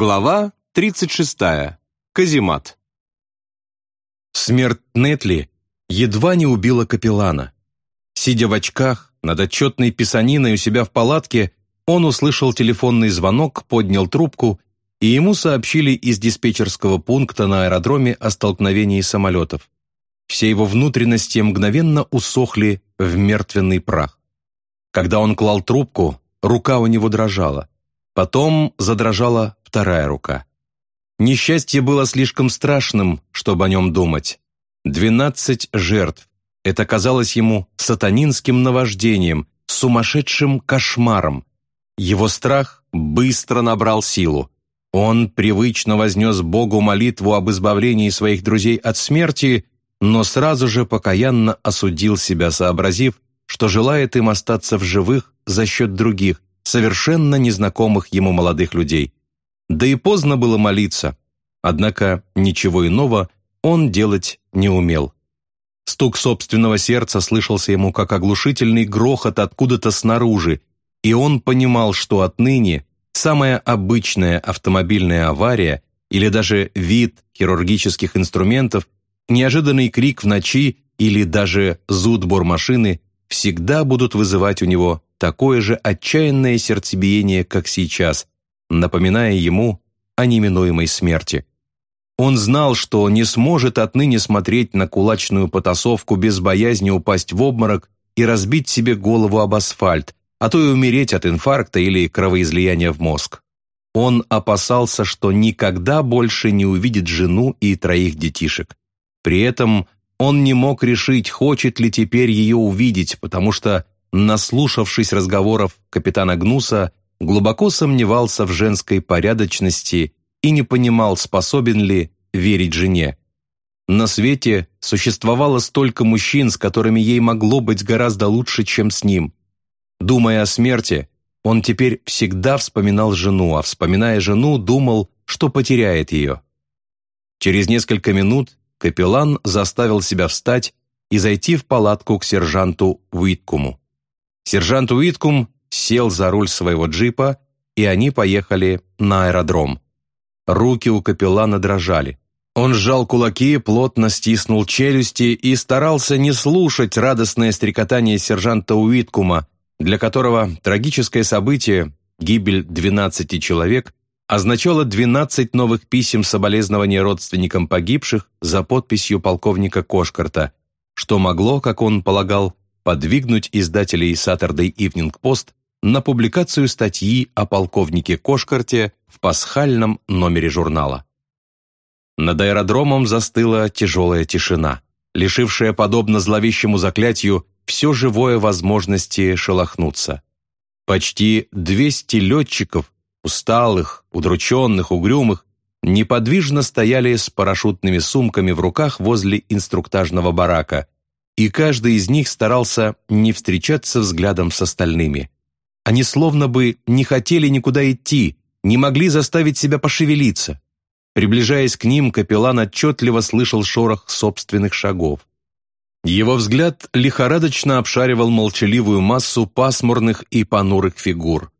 Глава 36. Казимат. Смерть Нетли едва не убила капеллана. Сидя в очках, над отчетной писаниной у себя в палатке, он услышал телефонный звонок, поднял трубку, и ему сообщили из диспетчерского пункта на аэродроме о столкновении самолетов. Все его внутренности мгновенно усохли в мертвенный прах. Когда он клал трубку, рука у него дрожала. Потом задрожала вторая рука. Несчастье было слишком страшным, чтобы о нем думать. Двенадцать жертв. Это казалось ему сатанинским наваждением, сумасшедшим кошмаром. Его страх быстро набрал силу. Он привычно вознес Богу молитву об избавлении своих друзей от смерти, но сразу же покаянно осудил себя, сообразив, что желает им остаться в живых за счет других, совершенно незнакомых ему молодых людей. Да и поздно было молиться, однако ничего иного он делать не умел. Стук собственного сердца слышался ему как оглушительный грохот откуда-то снаружи, и он понимал, что отныне самая обычная автомобильная авария или даже вид хирургических инструментов, неожиданный крик в ночи или даже зуд бормашины всегда будут вызывать у него такое же отчаянное сердцебиение, как сейчас, напоминая ему о неминуемой смерти. Он знал, что не сможет отныне смотреть на кулачную потасовку без боязни упасть в обморок и разбить себе голову об асфальт, а то и умереть от инфаркта или кровоизлияния в мозг. Он опасался, что никогда больше не увидит жену и троих детишек. При этом он не мог решить, хочет ли теперь ее увидеть, потому что, наслушавшись разговоров капитана Гнуса, глубоко сомневался в женской порядочности и не понимал, способен ли верить жене. На свете существовало столько мужчин, с которыми ей могло быть гораздо лучше, чем с ним. Думая о смерти, он теперь всегда вспоминал жену, а вспоминая жену, думал, что потеряет ее. Через несколько минут капеллан заставил себя встать и зайти в палатку к сержанту Уиткуму. Сержант Уиткум сел за руль своего джипа, и они поехали на аэродром. Руки у капеллана дрожали. Он сжал кулаки, плотно стиснул челюсти и старался не слушать радостное стрекотание сержанта Уиткума, для которого трагическое событие, гибель 12 человек, означало 12 новых писем соболезнования родственникам погибших за подписью полковника Кошкарта, что могло, как он полагал, подвигнуть издателей Saturday Evening Post на публикацию статьи о полковнике Кошкарте в пасхальном номере журнала. Над аэродромом застыла тяжелая тишина, лишившая, подобно зловещему заклятию, все живое возможности шелохнуться. Почти 200 летчиков, усталых, удрученных, угрюмых, неподвижно стояли с парашютными сумками в руках возле инструктажного барака, и каждый из них старался не встречаться взглядом с остальными. Они словно бы не хотели никуда идти, не могли заставить себя пошевелиться. Приближаясь к ним, капеллан отчетливо слышал шорох собственных шагов. Его взгляд лихорадочно обшаривал молчаливую массу пасмурных и понурых фигур.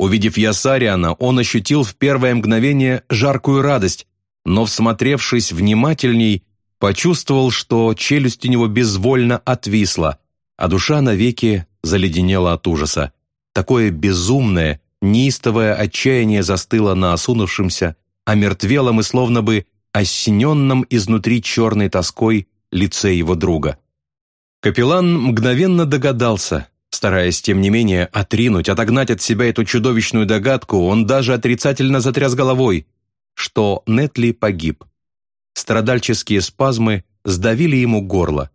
Увидев Ясариана, он ощутил в первое мгновение жаркую радость, но, всмотревшись внимательней, почувствовал, что челюсть у него безвольно отвисла, а душа навеки заледенела от ужаса. Такое безумное, неистовое отчаяние застыло на осунувшемся, омертвелом и словно бы осененном изнутри черной тоской лице его друга. Капеллан мгновенно догадался, стараясь, тем не менее, отринуть, отогнать от себя эту чудовищную догадку, он даже отрицательно затряс головой, что Нетли погиб. Страдальческие спазмы сдавили ему горло.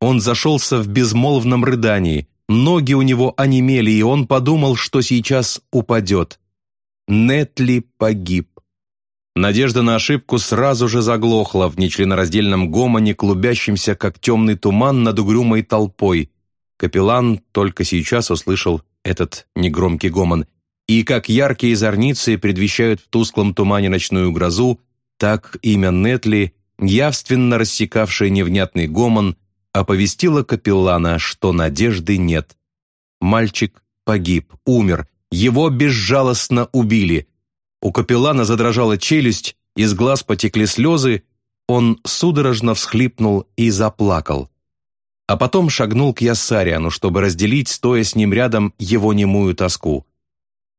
Он зашелся в безмолвном рыдании, ноги у него онемели, и он подумал, что сейчас упадет. Нетли погиб. Надежда на ошибку сразу же заглохла в нечленораздельном гомоне, клубящемся, как темный туман над угрюмой толпой. Капеллан только сейчас услышал этот негромкий гомон. И как яркие зорницы предвещают в тусклом тумане ночную грозу, так имя Нетли, явственно рассекавшее невнятный гомон, оповестило капеллана, что надежды нет. Мальчик погиб, умер, его безжалостно убили. У капеллана задрожала челюсть, из глаз потекли слезы, он судорожно всхлипнул и заплакал. А потом шагнул к Яссариану, чтобы разделить, стоя с ним рядом, его немую тоску.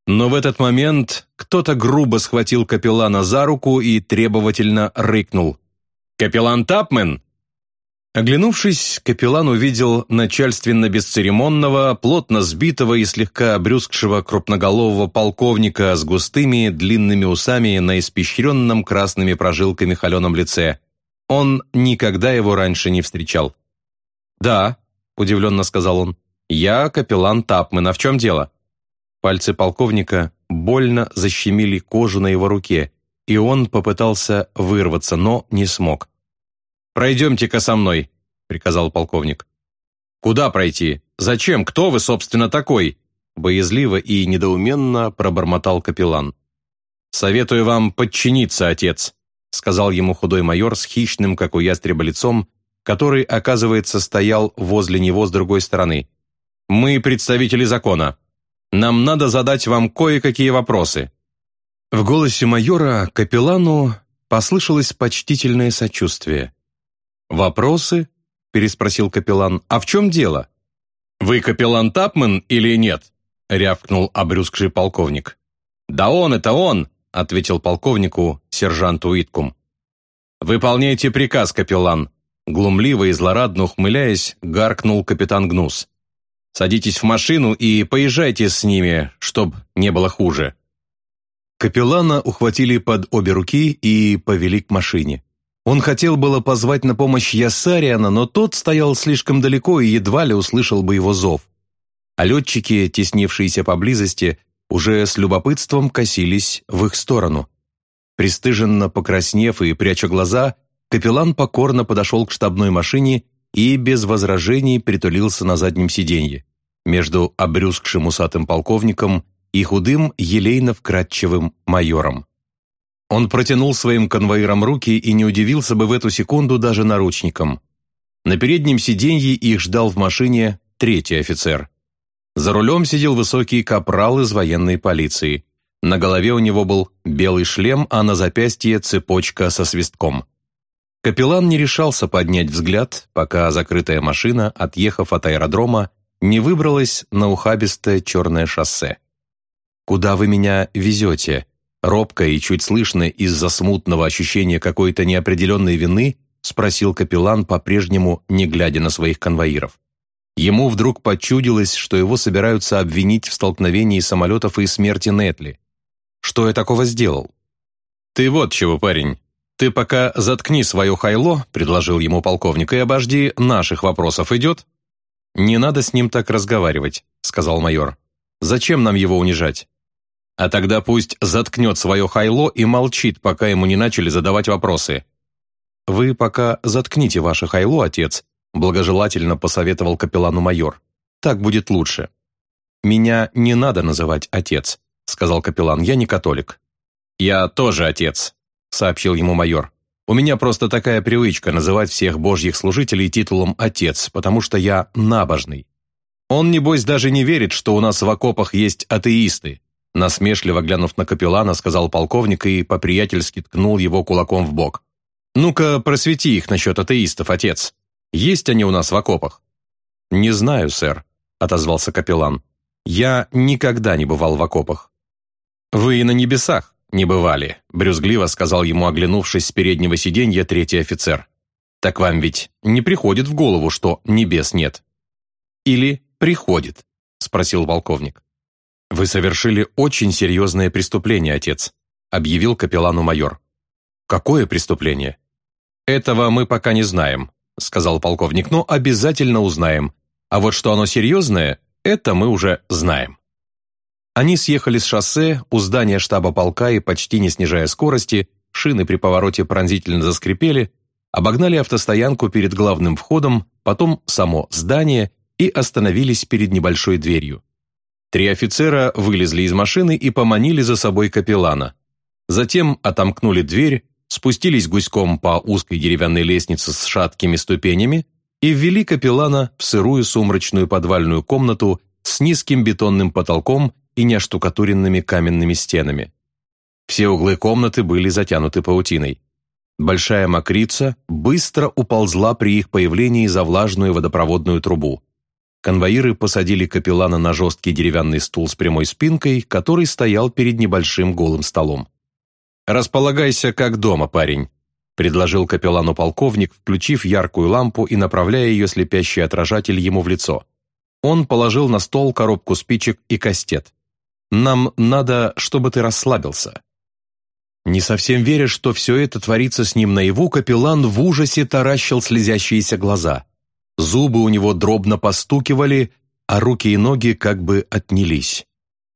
Но в этот момент кто-то грубо схватил капеллана за руку и требовательно рыкнул. «Капеллан Тапмен!» Оглянувшись, капеллан увидел начальственно-бесцеремонного, плотно сбитого и слегка обрюзгшего крупноголового полковника с густыми длинными усами на испещренном красными прожилками холеном лице. Он никогда его раньше не встречал. «Да», — удивленно сказал он, — «я капеллан Тапмен, а в чем дело?» Пальцы полковника больно защемили кожу на его руке, и он попытался вырваться, но не смог. «Пройдемте-ка со мной», — приказал полковник. «Куда пройти? Зачем? Кто вы, собственно, такой?» Боязливо и недоуменно пробормотал капеллан. «Советую вам подчиниться, отец», — сказал ему худой майор с хищным, как у ястреба, лицом, который, оказывается, стоял возле него с другой стороны. «Мы представители закона. Нам надо задать вам кое-какие вопросы». В голосе майора капеллану послышалось почтительное сочувствие. «Вопросы?» – переспросил капеллан. «А в чем дело?» «Вы капеллан Тапмен или нет?» – рявкнул обрюзгший полковник. «Да он, это он!» – ответил полковнику сержант Уиткум. «Выполняйте приказ, капеллан!» Глумливо и злорадно ухмыляясь, гаркнул капитан Гнус. «Садитесь в машину и поезжайте с ними, чтоб не было хуже». Капеллана ухватили под обе руки и повели к машине. Он хотел было позвать на помощь Ясариана, но тот стоял слишком далеко и едва ли услышал бы его зов. А летчики, теснившиеся поблизости, уже с любопытством косились в их сторону. Пристыженно покраснев и пряча глаза, капеллан покорно подошел к штабной машине и без возражений притулился на заднем сиденье между обрюзгшим усатым полковником и худым елейно-вкрадчивым майором. Он протянул своим конвоирам руки и не удивился бы в эту секунду даже наручникам. На переднем сиденье их ждал в машине третий офицер. За рулем сидел высокий капрал из военной полиции. На голове у него был белый шлем, а на запястье цепочка со свистком. Капеллан не решался поднять взгляд, пока закрытая машина, отъехав от аэродрома, не выбралась на ухабистое черное шоссе. «Куда вы меня везете?» Робко и чуть слышно из-за смутного ощущения какой-то неопределенной вины спросил капеллан, по-прежнему не глядя на своих конвоиров. Ему вдруг почудилось, что его собираются обвинить в столкновении самолетов и смерти Нетли. Что я такого сделал? «Ты вот чего, парень. Ты пока заткни свое хайло», — предложил ему полковник, «и обожди наших вопросов. Идет?» «Не надо с ним так разговаривать», — сказал майор. «Зачем нам его унижать? А тогда пусть заткнет свое хайло и молчит, пока ему не начали задавать вопросы. «Вы пока заткните ваше хайло, отец», благожелательно посоветовал капеллану майор. «Так будет лучше». «Меня не надо называть отец», сказал капеллан, «я не католик». «Я тоже отец», сообщил ему майор. «У меня просто такая привычка называть всех божьих служителей титулом «отец», потому что я набожный. Он, небось, даже не верит, что у нас в окопах есть атеисты, Насмешливо глянув на капеллана, сказал полковник и по-приятельски ткнул его кулаком в бок. «Ну-ка, просвети их насчет атеистов, отец. Есть они у нас в окопах?» «Не знаю, сэр», — отозвался капеллан. «Я никогда не бывал в окопах». «Вы и на небесах не бывали», — брюзгливо сказал ему, оглянувшись с переднего сиденья третий офицер. «Так вам ведь не приходит в голову, что небес нет?» «Или приходит?» — спросил полковник. «Вы совершили очень серьезное преступление, отец», объявил капеллану майор. «Какое преступление?» «Этого мы пока не знаем», сказал полковник, «но обязательно узнаем. А вот что оно серьезное, это мы уже знаем». Они съехали с шоссе у здания штаба полка и, почти не снижая скорости, шины при повороте пронзительно заскрипели, обогнали автостоянку перед главным входом, потом само здание и остановились перед небольшой дверью. Три офицера вылезли из машины и поманили за собой капеллана. Затем отомкнули дверь, спустились гуськом по узкой деревянной лестнице с шаткими ступенями и ввели капеллана в сырую сумрачную подвальную комнату с низким бетонным потолком и неоштукатуренными каменными стенами. Все углы комнаты были затянуты паутиной. Большая мокрица быстро уползла при их появлении за влажную водопроводную трубу. Конвоиры посадили капеллана на жесткий деревянный стул с прямой спинкой, который стоял перед небольшим голым столом. «Располагайся как дома, парень», — предложил капеллану полковник, включив яркую лампу и направляя ее слепящий отражатель ему в лицо. Он положил на стол коробку спичек и кастет. «Нам надо, чтобы ты расслабился». Не совсем веря, что все это творится с ним наяву, капеллан в ужасе таращил слезящиеся глаза. Зубы у него дробно постукивали, а руки и ноги как бы отнялись.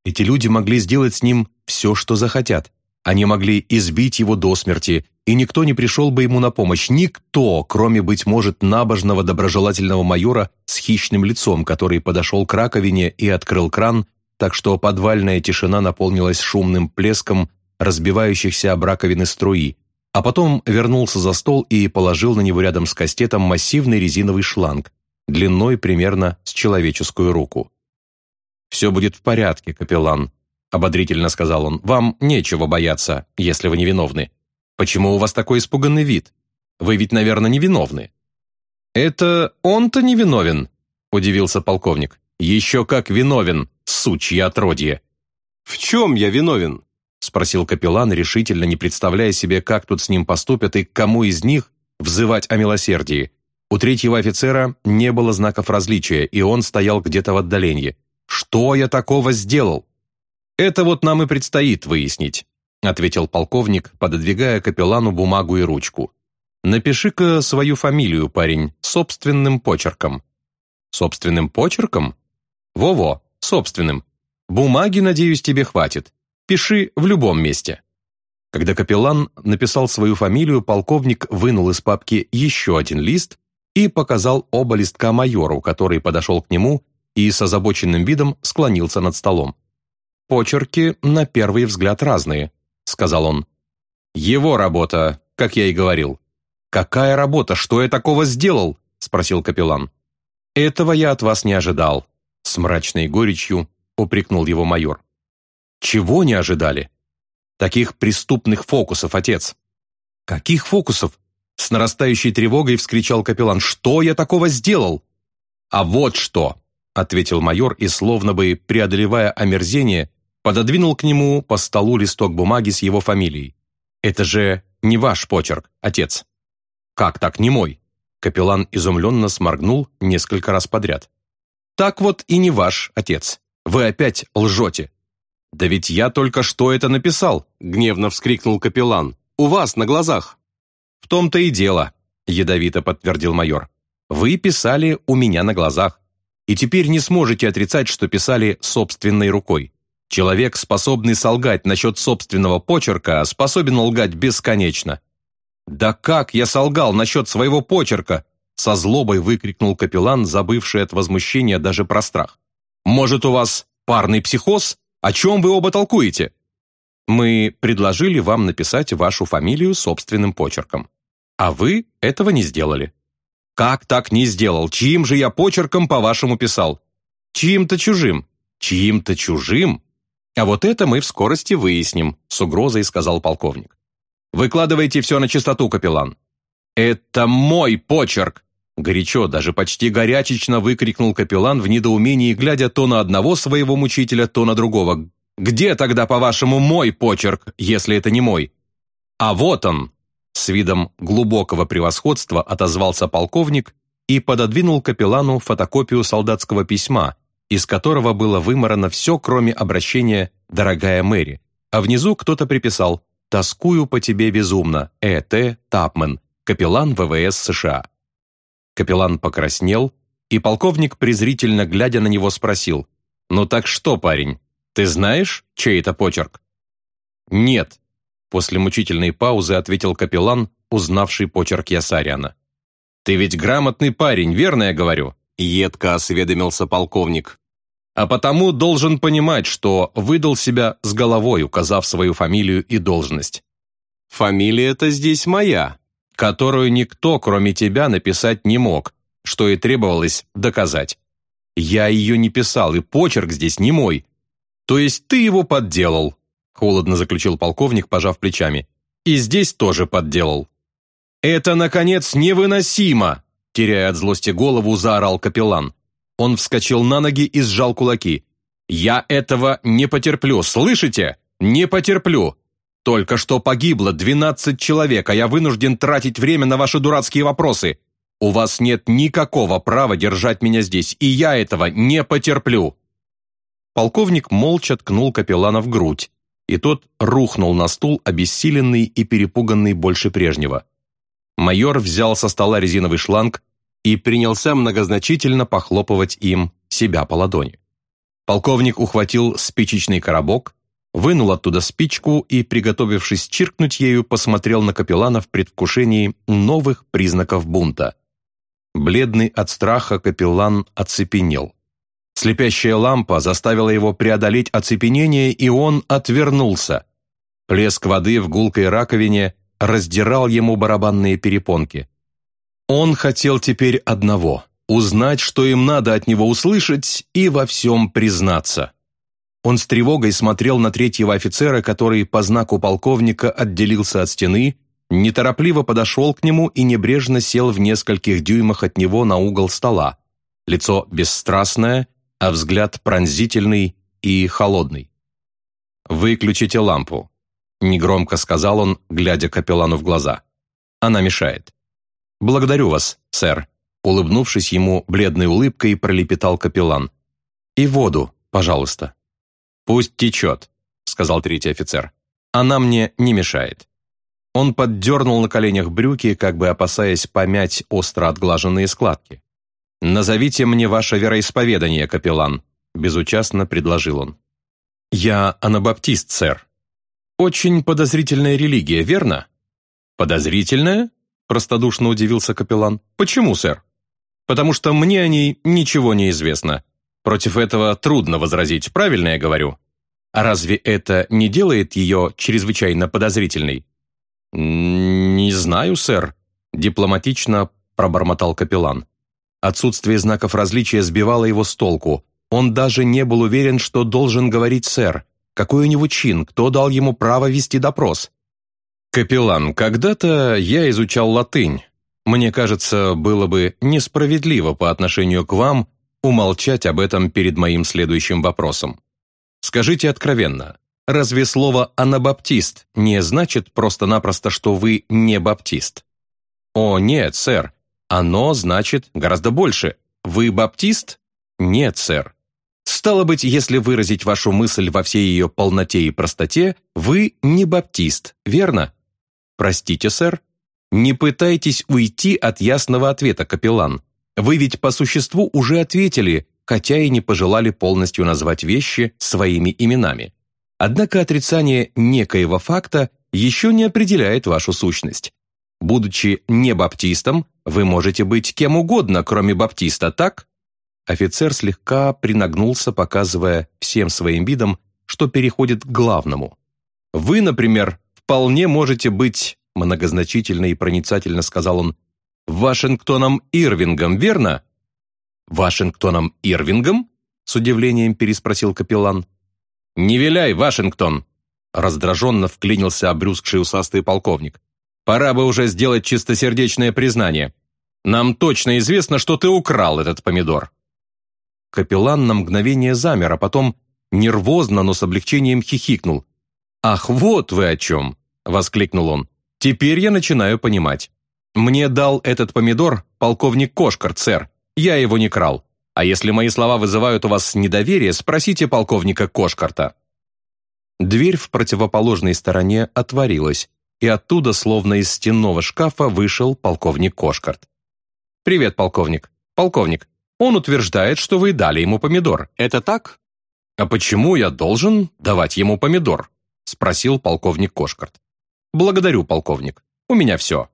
Эти люди могли сделать с ним все, что захотят. Они могли избить его до смерти, и никто не пришел бы ему на помощь. Никто, кроме, быть может, набожного доброжелательного майора с хищным лицом, который подошел к раковине и открыл кран, так что подвальная тишина наполнилась шумным плеском разбивающихся об раковины струи, а потом вернулся за стол и положил на него рядом с кастетом массивный резиновый шланг, длиной примерно с человеческую руку. «Все будет в порядке, капеллан», — ободрительно сказал он. «Вам нечего бояться, если вы невиновны. Почему у вас такой испуганный вид? Вы ведь, наверное, невиновны». «Это он-то невиновен», — удивился полковник. «Еще как виновен, сучье отродье». «В чем я виновен?» — спросил капеллан, решительно не представляя себе, как тут с ним поступят и кому из них взывать о милосердии. У третьего офицера не было знаков различия, и он стоял где-то в отдалении. «Что я такого сделал?» «Это вот нам и предстоит выяснить», — ответил полковник, пододвигая капеллану бумагу и ручку. «Напиши-ка свою фамилию, парень, собственным почерком». «Собственным почерком?» «Во-во, собственным. Бумаги, надеюсь, тебе хватит. Пиши в любом месте». Когда капеллан написал свою фамилию, полковник вынул из папки еще один лист и показал оба листка майору, который подошел к нему и с озабоченным видом склонился над столом. «Почерки, на первый взгляд, разные», — сказал он. «Его работа, как я и говорил». «Какая работа? Что я такого сделал?» — спросил капеллан. «Этого я от вас не ожидал», — с мрачной горечью упрекнул его майор. Чего не ожидали? Таких преступных фокусов, отец. Каких фокусов? С нарастающей тревогой вскричал капеллан. Что я такого сделал? А вот что, ответил майор и, словно бы преодолевая омерзение, пододвинул к нему по столу листок бумаги с его фамилией. «Это же не ваш почерк, отец». «Как так, не мой?» Капеллан изумленно сморгнул несколько раз подряд. «Так вот и не ваш, отец. Вы опять лжете. «Да ведь я только что это написал!» — гневно вскрикнул капеллан. «У вас на глазах!» «В том-то и дело», — ядовито подтвердил майор. «Вы писали у меня на глазах, и теперь не сможете отрицать, что писали собственной рукой. Человек, способный солгать насчет собственного почерка, способен лгать бесконечно». «Да как я солгал насчет своего почерка?» Со злобой выкрикнул капеллан, забывший от возмущения даже про страх. «Может, у вас парный психоз?» О чем вы оба толкуете? Мы предложили вам написать вашу фамилию собственным почерком. А вы этого не сделали. Как так не сделал? Чьим же я почерком, по-вашему, писал? Чьим-то чужим. Чьим-то чужим? А вот это мы в скорости выясним, с угрозой сказал полковник. Выкладывайте все на чистоту, капеллан. Это мой почерк! Горячо, даже почти горячечно выкрикнул капеллан в недоумении, глядя то на одного своего мучителя, то на другого. «Где тогда, по-вашему, мой почерк, если это не мой?» «А вот он!» С видом глубокого превосходства отозвался полковник и пододвинул капеллану фотокопию солдатского письма, из которого было выморано все, кроме обращения «Дорогая Мэри», а внизу кто-то приписал «Тоскую по тебе безумно, Э.Т. Тапмен, капеллан ВВС США». Капеллан покраснел, и полковник, презрительно глядя на него, спросил, «Ну так что, парень, ты знаешь, чей это почерк?» «Нет», — после мучительной паузы ответил капеллан, узнавший почерк Ясариана. «Ты ведь грамотный парень, верно я говорю?» — едко осведомился полковник. «А потому должен понимать, что выдал себя с головой, указав свою фамилию и должность». «Фамилия-то здесь моя», которую никто, кроме тебя, написать не мог, что и требовалось доказать. Я ее не писал, и почерк здесь не мой. То есть ты его подделал. холодно заключил полковник, пожав плечами. «И здесь тоже подделал». «Это, наконец, невыносимо!» Теряя от злости голову, заорал капеллан. Он вскочил на ноги и сжал кулаки. «Я этого не потерплю, слышите? Не потерплю! Только что погибло двенадцать человек, а я вынужден тратить время на ваши дурацкие вопросы. У вас нет никакого права держать меня здесь, и я этого не потерплю!» Полковник молча ткнул капеллана в грудь, и тот рухнул на стул, обессиленный и перепуганный больше прежнего. Майор взял со стола резиновый шланг и принялся многозначительно похлопывать им себя по ладони. Полковник ухватил спичечный коробок, вынул оттуда спичку и, приготовившись чиркнуть ею, посмотрел на капеллана в предвкушении новых признаков бунта. Бледный от страха капеллан оцепенел. Слепящая лампа заставила его преодолеть оцепенение, и он отвернулся. Плеск воды в гулкой раковине раздирал ему барабанные перепонки. Он хотел теперь одного – узнать, что им надо от него услышать, и во всем признаться. Он с тревогой смотрел на третьего офицера, который по знаку полковника отделился от стены, неторопливо подошел к нему и небрежно сел в нескольких дюймах от него на угол стола. Лицо бесстрастное, а взгляд пронзительный и холодный. «Выключите лампу», — негромко сказал он, глядя капеллану в глаза. «Она мешает». «Благодарю вас, сэр», — улыбнувшись ему бледной улыбкой, пролепетал капеллан. «И воду, пожалуйста». «Пусть течет», — сказал третий офицер. «Она мне не мешает». Он поддернул на коленях брюки, как бы опасаясь помять остро отглаженные складки. «Назовите мне ваше вероисповедание, капеллан», — безучастно предложил он. «Я анабаптист, сэр», «Очень подозрительная религия, верно?» «Подозрительная?» – простодушно удивился капеллан. «Почему, сэр?» «Потому что мне о ней ничего не известно. Против этого трудно возразить, правильно я говорю? А разве это не делает ее чрезвычайно подозрительной?» «Не знаю, сэр», – дипломатично пробормотал капеллан. Отсутствие знаков различия сбивало его с толку. Он даже не был уверен, что должен говорить «сэр», какой у него чин? Кто дал ему право вести допрос? «Капеллан, когда-то я изучал латынь. Мне кажется, было бы несправедливо по отношению к вам умолчать об этом перед моим следующим вопросом. Скажите откровенно, разве слово «анабаптист» не значит просто-напросто, что вы не баптист? О, нет, сэр, оно значит гораздо больше. Вы баптист? Нет, сэр. Стало быть, если выразить вашу мысль во всей ее полноте и простоте, вы не баптист, верно? Простите, сэр. Не пытайтесь уйти от ясного ответа, капеллан. Вы ведь по существу уже ответили, хотя и не пожелали полностью назвать вещи своими именами. Однако отрицание некоего факта еще не определяет вашу сущность. Будучи не баптистом, вы можете быть кем угодно, кроме баптиста, так? Офицер слегка принагнулся, показывая всем своим видом, что переходит к главному. «Вы, например, вполне можете быть, многозначительно и проницательно сказал он, Вашингтоном Ирвингом, верно?» «Вашингтоном Ирвингом?» с удивлением переспросил капеллан. «Не виляй, Вашингтон!» раздраженно вклинился обрюзгший усастый полковник. «Пора бы уже сделать чистосердечное признание. Нам точно известно, что ты украл этот помидор». Капеллан на мгновение замер, а потом нервозно, но с облегчением хихикнул. «Ах, вот вы о чем!» — воскликнул он. «Теперь я начинаю понимать. Мне дал этот помидор полковник Кошкарт, сэр. Я его не крал. А если мои слова вызывают у вас недоверие, спросите полковника Кошкарта». Дверь в противоположной стороне отворилась, и оттуда, словно из стенного шкафа, вышел полковник Кошкарт. «Привет, полковник. Полковник, он утверждает, что вы дали ему помидор. Это так? А почему я должен давать ему помидор? Спросил полковник Кошкарт. Благодарю, полковник. У меня все.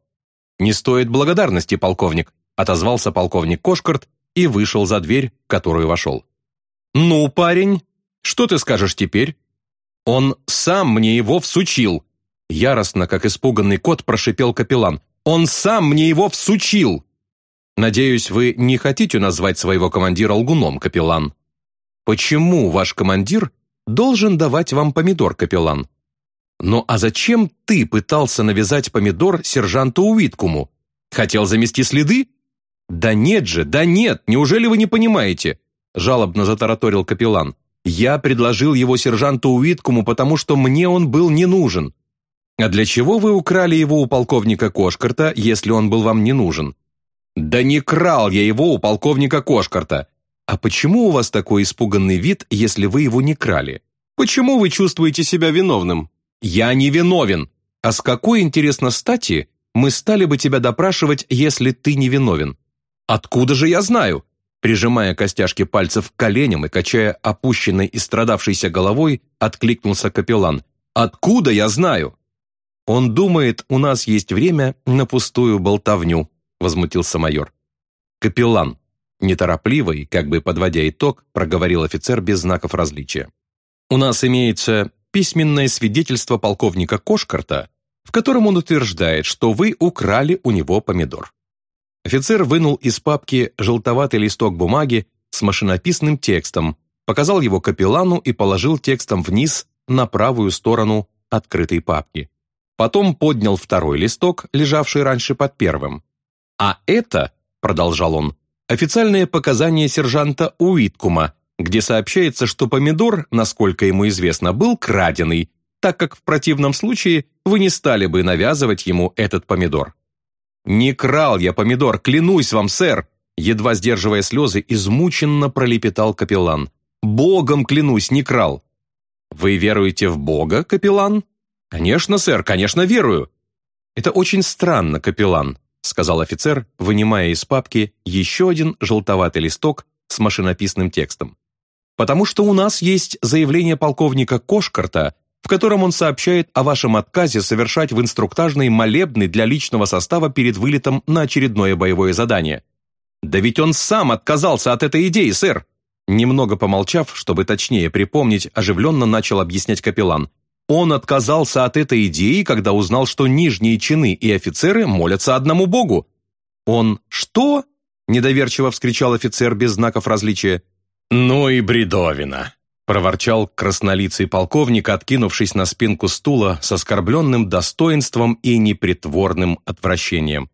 Не стоит благодарности, полковник, отозвался полковник Кошкарт и вышел за дверь, в которую вошел. «Ну, парень, что ты скажешь теперь?» «Он сам мне его всучил!» Яростно, как испуганный кот, прошипел капеллан. «Он сам мне его всучил!» Надеюсь, вы не хотите назвать своего командира лгуном, капеллан? Почему ваш командир должен давать вам помидор, капеллан. Ну а зачем ты пытался навязать помидор сержанту Уиткуму? Хотел замести следы? Да нет же, да нет, неужели вы не понимаете? Жалобно затараторил капеллан. Я предложил его сержанту Уиткуму, потому что мне он был не нужен. А для чего вы украли его у полковника Кошкарта, если он был вам не нужен? Да не крал я его у полковника Кошкарта. А почему у вас такой испуганный вид, если вы его не крали? Почему вы чувствуете себя виновным? Я не виновен. А с какой, интересно, стати мы стали бы тебя допрашивать, если ты не виновен? Откуда же я знаю? Прижимая костяшки пальцев к коленям и качая опущенной и страдавшейся головой, откликнулся капеллан. «Откуда я знаю?» «Он думает, у нас есть время на пустую болтовню», возмутился майор. «Капеллан», неторопливо и, как бы подводя итог, проговорил офицер без знаков различия. «У нас имеется письменное свидетельство полковника Кошкарта, в котором он утверждает, что вы украли у него помидор». Офицер вынул из папки желтоватый листок бумаги с машинописным текстом, показал его капеллану и положил текстом вниз на правую сторону открытой папки. Потом поднял второй листок, лежавший раньше под первым. «А это, — продолжал он, — официальные показания сержанта Уиткума, где сообщается, что помидор, насколько ему известно, был краденый, так как в противном случае вы не стали бы навязывать ему этот помидор. «Не крал я помидор, клянусь вам, сэр!» Едва сдерживая слезы, измученно пролепетал капеллан. «Богом клянусь, не крал!» «Вы веруете в Бога, капеллан?» «Конечно, сэр, конечно, верую!» «Это очень странно, капеллан», сказал офицер, вынимая из папки еще один желтоватый листок с машинописным текстом. «Потому что у нас есть заявление полковника Кошкарта, в котором он сообщает о вашем отказе совершать в инструктажной молебны для личного состава перед вылетом на очередное боевое задание. Да ведь он сам отказался от этой идеи, сэр!» Немного помолчав, чтобы точнее припомнить, оживленно начал объяснять капеллан. Он отказался от этой идеи, когда узнал, что нижние чины и офицеры молятся одному богу. Он «Что?» – недоверчиво вскричал офицер без знаков различия. «Ну и бредовина!» – проворчал краснолицый полковник, откинувшись на спинку стула с оскорбленным достоинством и непритворным отвращением.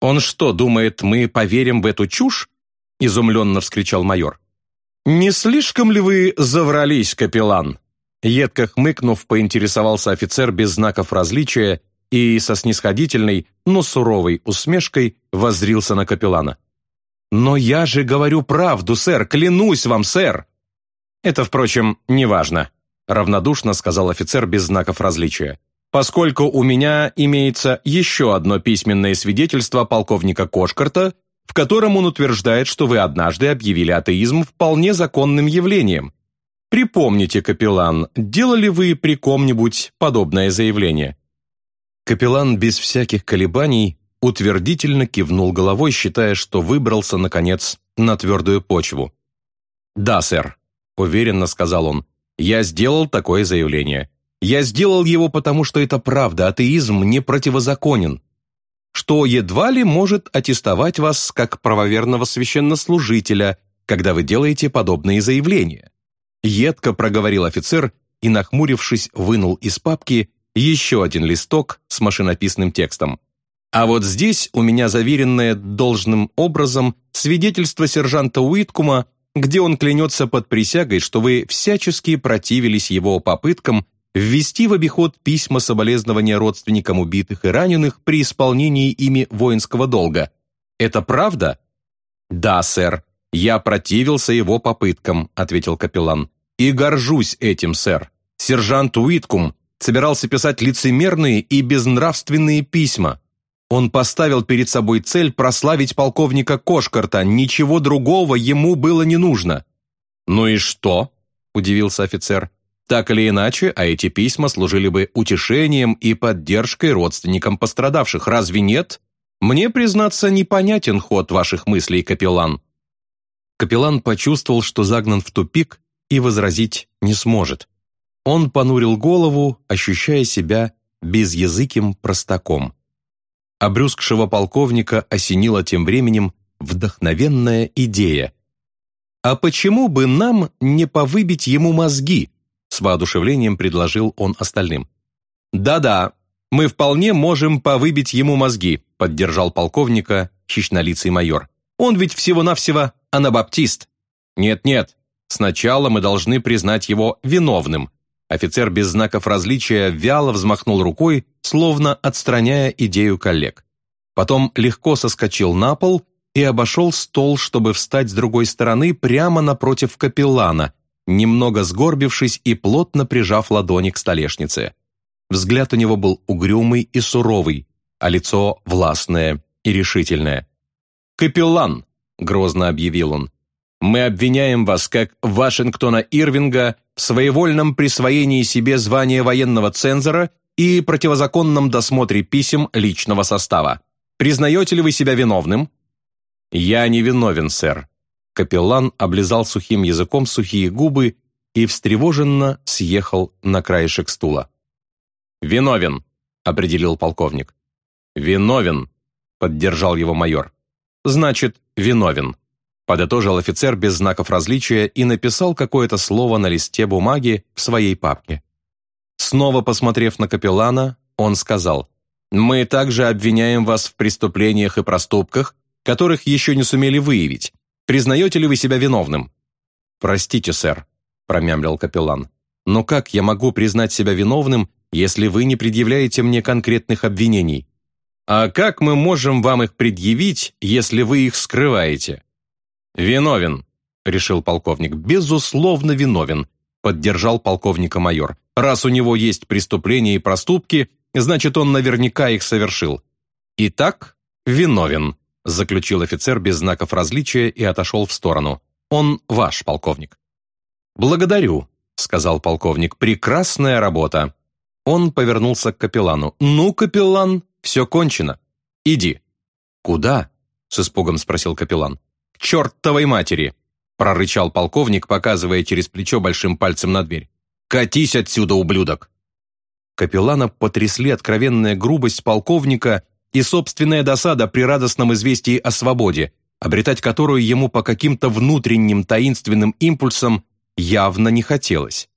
«Он что, думает, мы поверим в эту чушь?» – изумленно вскричал майор. «Не слишком ли вы заврались, капеллан?» Едко хмыкнув, поинтересовался офицер без знаков различия и со снисходительной, но суровой усмешкой воззрился на капеллана. «Но я же говорю правду, сэр, клянусь вам, сэр!» «Это, впрочем, неважно», — равнодушно сказал офицер без знаков различия, «поскольку у меня имеется еще одно письменное свидетельство полковника Кошкарта, в котором он утверждает, что вы однажды объявили атеизм вполне законным явлением, Припомните, капеллан, делали вы при ком-нибудь подобное заявление?» Капеллан без всяких колебаний утвердительно кивнул головой, считая, что выбрался, наконец, на твердую почву. «Да, сэр», — уверенно сказал он, — «я сделал такое заявление. Я сделал его потому, что это правда, атеизм не противозаконен, что едва ли может аттестовать вас как правоверного священнослужителя, когда вы делаете подобные заявления. Едко проговорил офицер и, нахмурившись, вынул из папки еще один листок с машинописным текстом. А вот здесь у меня заверенное должным образом свидетельство сержанта Уиткума, где он клянется под присягой, что вы всячески противились его попыткам ввести в обиход письма соболезнования родственникам убитых и раненых при исполнении ими воинского долга. Это правда? Да, сэр, «Я противился его попыткам», — ответил капеллан. «И горжусь этим, сэр. Сержант Уиткум собирался писать лицемерные и безнравственные письма. Он поставил перед собой цель прославить полковника Кошкарта, ничего другого ему было не нужно». «Ну и что?» – удивился офицер. «Так или иначе, а эти письма служили бы утешением и поддержкой родственникам пострадавших, разве нет? Мне, признаться, непонятен ход ваших мыслей, капеллан». Капеллан почувствовал, что загнан в тупик и возразить не сможет. Он понурил голову, ощущая себя безязыким простаком. Обрюзгшего полковника осенила тем временем вдохновенная идея. «А почему бы нам не повыбить ему мозги?» с воодушевлением предложил он остальным. «Да-да, мы вполне можем повыбить ему мозги», поддержал полковника хищнолицый майор. «Он ведь всего-навсего анабаптист». «Нет-нет, сначала мы должны признать его виновным». Офицер без знаков различия вяло взмахнул рукой, словно отстраняя идею коллег. Потом легко соскочил на пол и обошел стол, чтобы встать с другой стороны прямо напротив капеллана, немного сгорбившись и плотно прижав ладони к столешнице. Взгляд у него был угрюмый и суровый, а лицо властное и решительное. «Капеллан!» — грозно объявил он. «Мы обвиняем вас, как Вашингтона Ирвинга, в своевольном присвоении себе звания военного цензора и противозаконном досмотре писем личного состава. Признаете ли вы себя виновным?» «Я не виновен, сэр». Капеллан облизал сухим языком сухие губы и встревоженно съехал на краешек стула. «Виновен», — определил полковник. «Виновен», — поддержал его майор. «Значит, виновен», — подытожил офицер без знаков различия и написал какое-то слово на листе бумаги в своей папке. Снова посмотрев на капеллана, он сказал, «Мы также обвиняем вас в преступлениях и проступках, которых еще не сумели выявить. Признаете ли вы себя виновным?» «Простите, сэр», — промямлил капеллан. «Но как я могу признать себя виновным, если вы не предъявляете мне конкретных обвинений?» «А как мы можем вам их предъявить, если вы их скрываете?» «Виновен», — решил полковник. «Безусловно виновен», — поддержал полковника майор. «Раз у него есть преступления и проступки, значит, он наверняка их совершил. Итак, виновен» заключил офицер без знаков различия и отошел в сторону. «Он ваш, полковник». «Благодарю», — сказал полковник. «Прекрасная работа». Он повернулся к капеллану. «Ну, капеллан, все кончено. Иди». «Куда?» — с испугом спросил капеллан. «К чертовой матери!» — прорычал полковник, показывая через плечо большим пальцем на дверь. «Катись отсюда, ублюдок!» Капеллана потрясли откровенная грубость полковника и собственная досада при радостном известии о свободе, обретать которую ему по каким-то внутренним таинственным импульсам явно не хотелось.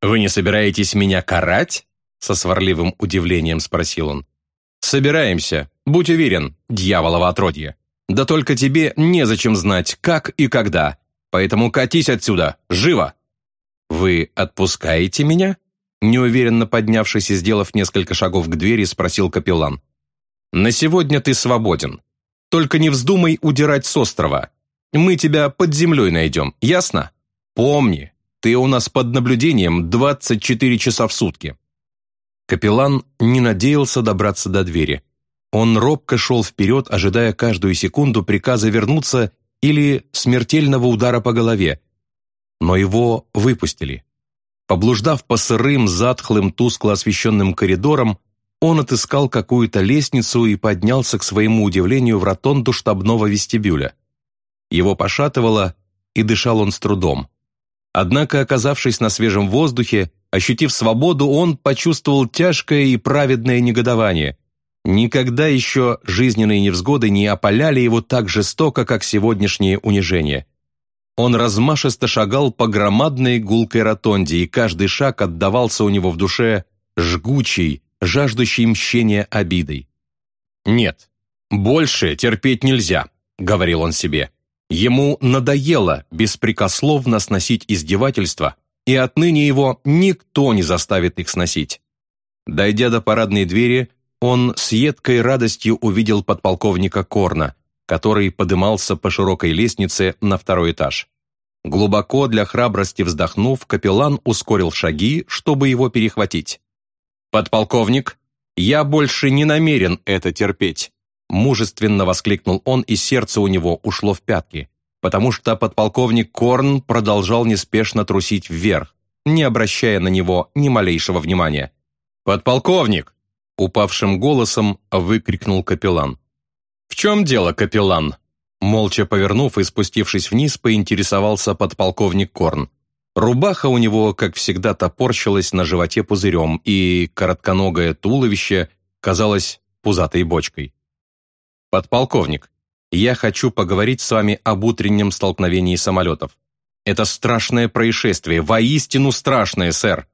«Вы не собираетесь меня карать?» со сварливым удивлением спросил он. «Собираемся, будь уверен, дьяволово отродье. Да только тебе незачем знать, как и когда, поэтому катись отсюда, живо!» «Вы отпускаете меня?» Неуверенно поднявшись и сделав несколько шагов к двери, спросил капеллан. На сегодня ты свободен. Только не вздумай удирать с острова. Мы тебя под землей найдем, ясно? Помни, ты у нас под наблюдением 24 часа в сутки». Капеллан не надеялся добраться до двери. Он робко шел вперед, ожидая каждую секунду приказа вернуться или смертельного удара по голове. Но его выпустили. Поблуждав по сырым, затхлым, тускло освещенным коридорам, он отыскал какую-то лестницу и поднялся к своему удивлению в ротонду штабного вестибюля. Его пошатывало, и дышал он с трудом. Однако, оказавшись на свежем воздухе, ощутив свободу, он почувствовал тяжкое и праведное негодование. Никогда еще жизненные невзгоды не опаляли его так жестоко, как сегодняшнее унижение. Он размашисто шагал по громадной гулкой ротонде, и каждый шаг отдавался у него в душе жгучей, жаждущей мщения обидой. «Нет, больше терпеть нельзя», — говорил он себе. Ему надоело беспрекословно сносить издевательства, и отныне его никто не заставит их сносить. Дойдя до парадной двери, он с едкой радостью увидел подполковника Корна, который подымался по широкой лестнице на второй этаж. Глубоко для храбрости вздохнув, капеллан ускорил шаги, чтобы его перехватить. «Подполковник, я больше не намерен это терпеть», мужественно воскликнул он, и сердце у него ушло в пятки, потому что подполковник Корн продолжал неспешно трусить вверх, не обращая на него ни малейшего внимания. «Подполковник!» — упавшим голосом выкрикнул капеллан. «В чем дело, капеллан?» Молча повернув и спустившись вниз, поинтересовался подполковник Корн. Рубаха у него, как всегда, топорщилась на животе пузырем, и коротконогое туловище казалось пузатой бочкой. «Подполковник, я хочу поговорить с вами об утреннем столкновении самолетов. Это страшное происшествие, воистину страшное, сэр».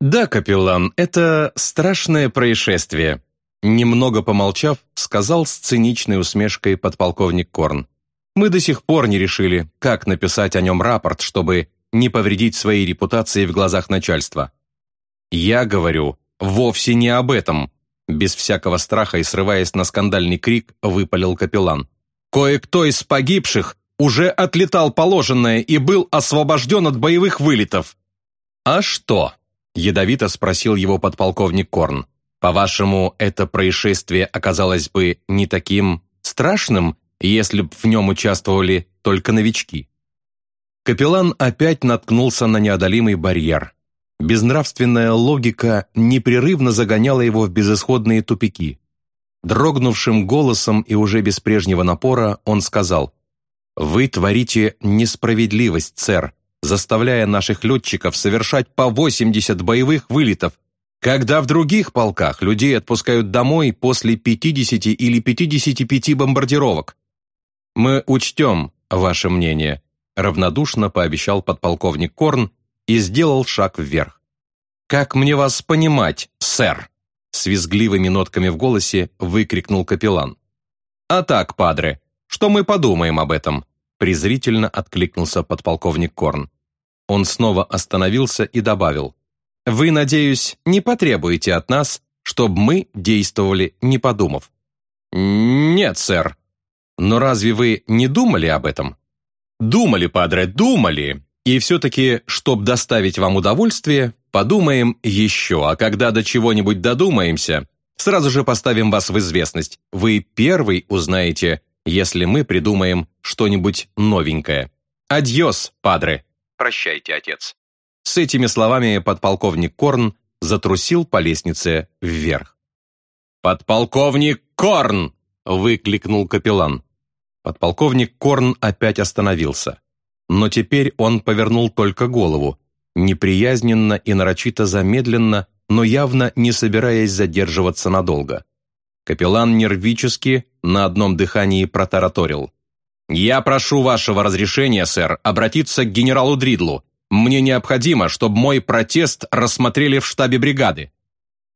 «Да, капеллан, это страшное происшествие», немного помолчав, сказал с циничной усмешкой подполковник Корн. «Мы до сих пор не решили, как написать о нем рапорт, чтобы не повредить своей репутации в глазах начальства». «Я говорю вовсе не об этом», без всякого страха и срываясь на скандальный крик, выпалил капеллан. «Кое-кто из погибших уже отлетал положенное и был освобожден от боевых вылетов». «А что?» – ядовито спросил его подполковник Корн. «По-вашему, это происшествие оказалось бы не таким страшным, если б в нем участвовали только новички?» Капеллан опять наткнулся на неодолимый барьер. Безнравственная логика непрерывно загоняла его в безысходные тупики. Дрогнувшим голосом и уже без прежнего напора он сказал «Вы творите несправедливость, сэр, заставляя наших летчиков совершать по 80 боевых вылетов, когда в других полках людей отпускают домой после 50 или 55 бомбардировок. Мы учтем ваше мнение», равнодушно пообещал подполковник Корн и сделал шаг вверх. «Как мне вас понимать, сэр?» С визгливыми нотками в голосе выкрикнул капеллан. «А так, падре, что мы подумаем об этом?» Презрительно откликнулся подполковник Корн. Он снова остановился и добавил. «Вы, надеюсь, не потребуете от нас, чтобы мы действовали, не подумав?» «Нет, сэр. Но разве вы не думали об этом?» «Думали, падре, думали. И все-таки, чтобы доставить вам удовольствие, подумаем еще, а когда до чего-нибудь додумаемся, сразу же поставим вас в известность. Вы первый узнаете, если мы придумаем что-нибудь новенькое. Адьос, падре. Прощайте, отец. С этими словами подполковник Корн затрусил по лестнице вверх. «Подполковник Корн!» — выкликнул капеллан. Подполковник Корн опять остановился. Но теперь он повернул только голову, неприязненно и нарочито замедленно, но явно не собираясь задерживаться надолго. Капеллан нервически на одном дыхании протараторил. «Я прошу вашего разрешения, сэр, обратиться к генералу Дридлу. Мне необходимо, чтобы мой протест рассмотрели в штабе бригады».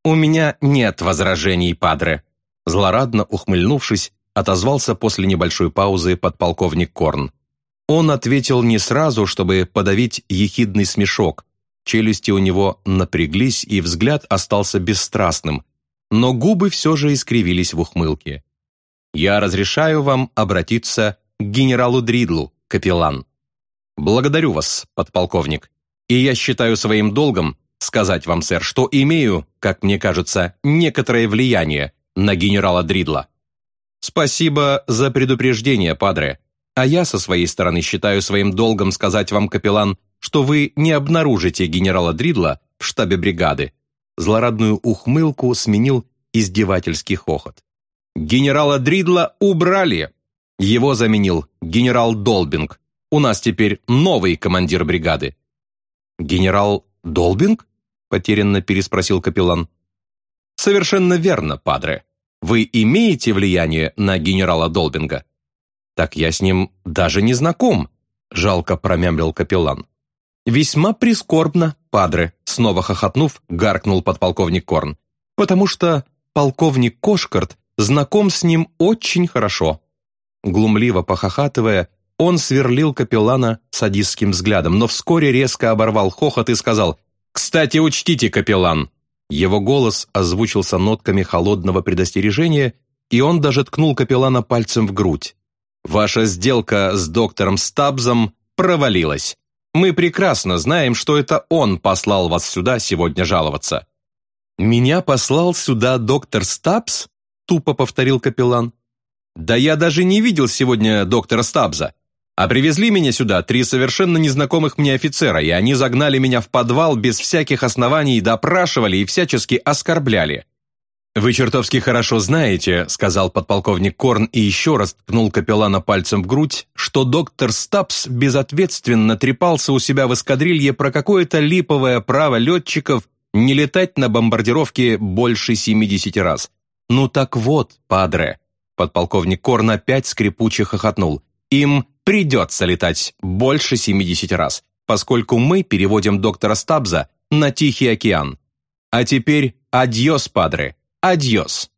«У меня нет возражений, падре», злорадно ухмыльнувшись, отозвался после небольшой паузы подполковник Корн. Он ответил не сразу, чтобы подавить ехидный смешок. Челюсти у него напряглись, и взгляд остался бесстрастным, но губы все же искривились в ухмылке. «Я разрешаю вам обратиться генералу Дридлу, капеллан». «Благодарю вас, подполковник, и я считаю своим долгом сказать вам, сэр, что имею, как мне кажется, некоторое влияние на генерала Дридла». «Спасибо за предупреждение, падре. А я со своей стороны считаю своим долгом сказать вам, капеллан, что вы не обнаружите генерала Дридла в штабе бригады». Злорадную ухмылку сменил издевательский хохот. «Генерала Дридла убрали!» Его заменил генерал Долбинг. У нас теперь новый командир бригады. «Генерал Долбинг?» – потерянно переспросил капеллан. «Совершенно верно, падре. Вы имеете влияние на генерала Долбинга?» «Так я с ним даже не знаком», — жалко промямлил капеллан. «Весьма прискорбно, падре», — снова хохотнув, гаркнул подполковник Корн, «потому что полковник Кошкарт знаком с ним очень хорошо». Глумливо похохатывая, он сверлил капеллана садистским взглядом, но вскоре резко оборвал хохот и сказал «Кстати, учтите, капеллан!» Его голос озвучился нотками холодного предостережения, и он даже ткнул капеллана пальцем в грудь. Ваша сделка с доктором Стабзом провалилась. Мы прекрасно знаем, что это он послал вас сюда сегодня жаловаться». «Меня послал сюда доктор Стабс?» – тупо повторил капеллан. «Да я даже не видел сегодня доктора Стабза. А привезли меня сюда три совершенно незнакомых мне офицера, и они загнали меня в подвал без всяких оснований, допрашивали и всячески оскорбляли. «Вы чертовски хорошо знаете», — сказал подполковник Корн и еще раз ткнул капеллана пальцем в грудь, что доктор Стапс безответственно трепался у себя в эскадрилье про какое-то липовое право летчиков не летать на бомбардировке больше 70 раз. «Ну так вот, падре», — подполковник Корн опять скрипуче хохотнул, «им придется летать больше 70 раз, поскольку мы переводим доктора Стабза на Тихий океан. А теперь адьос, падре, адьос.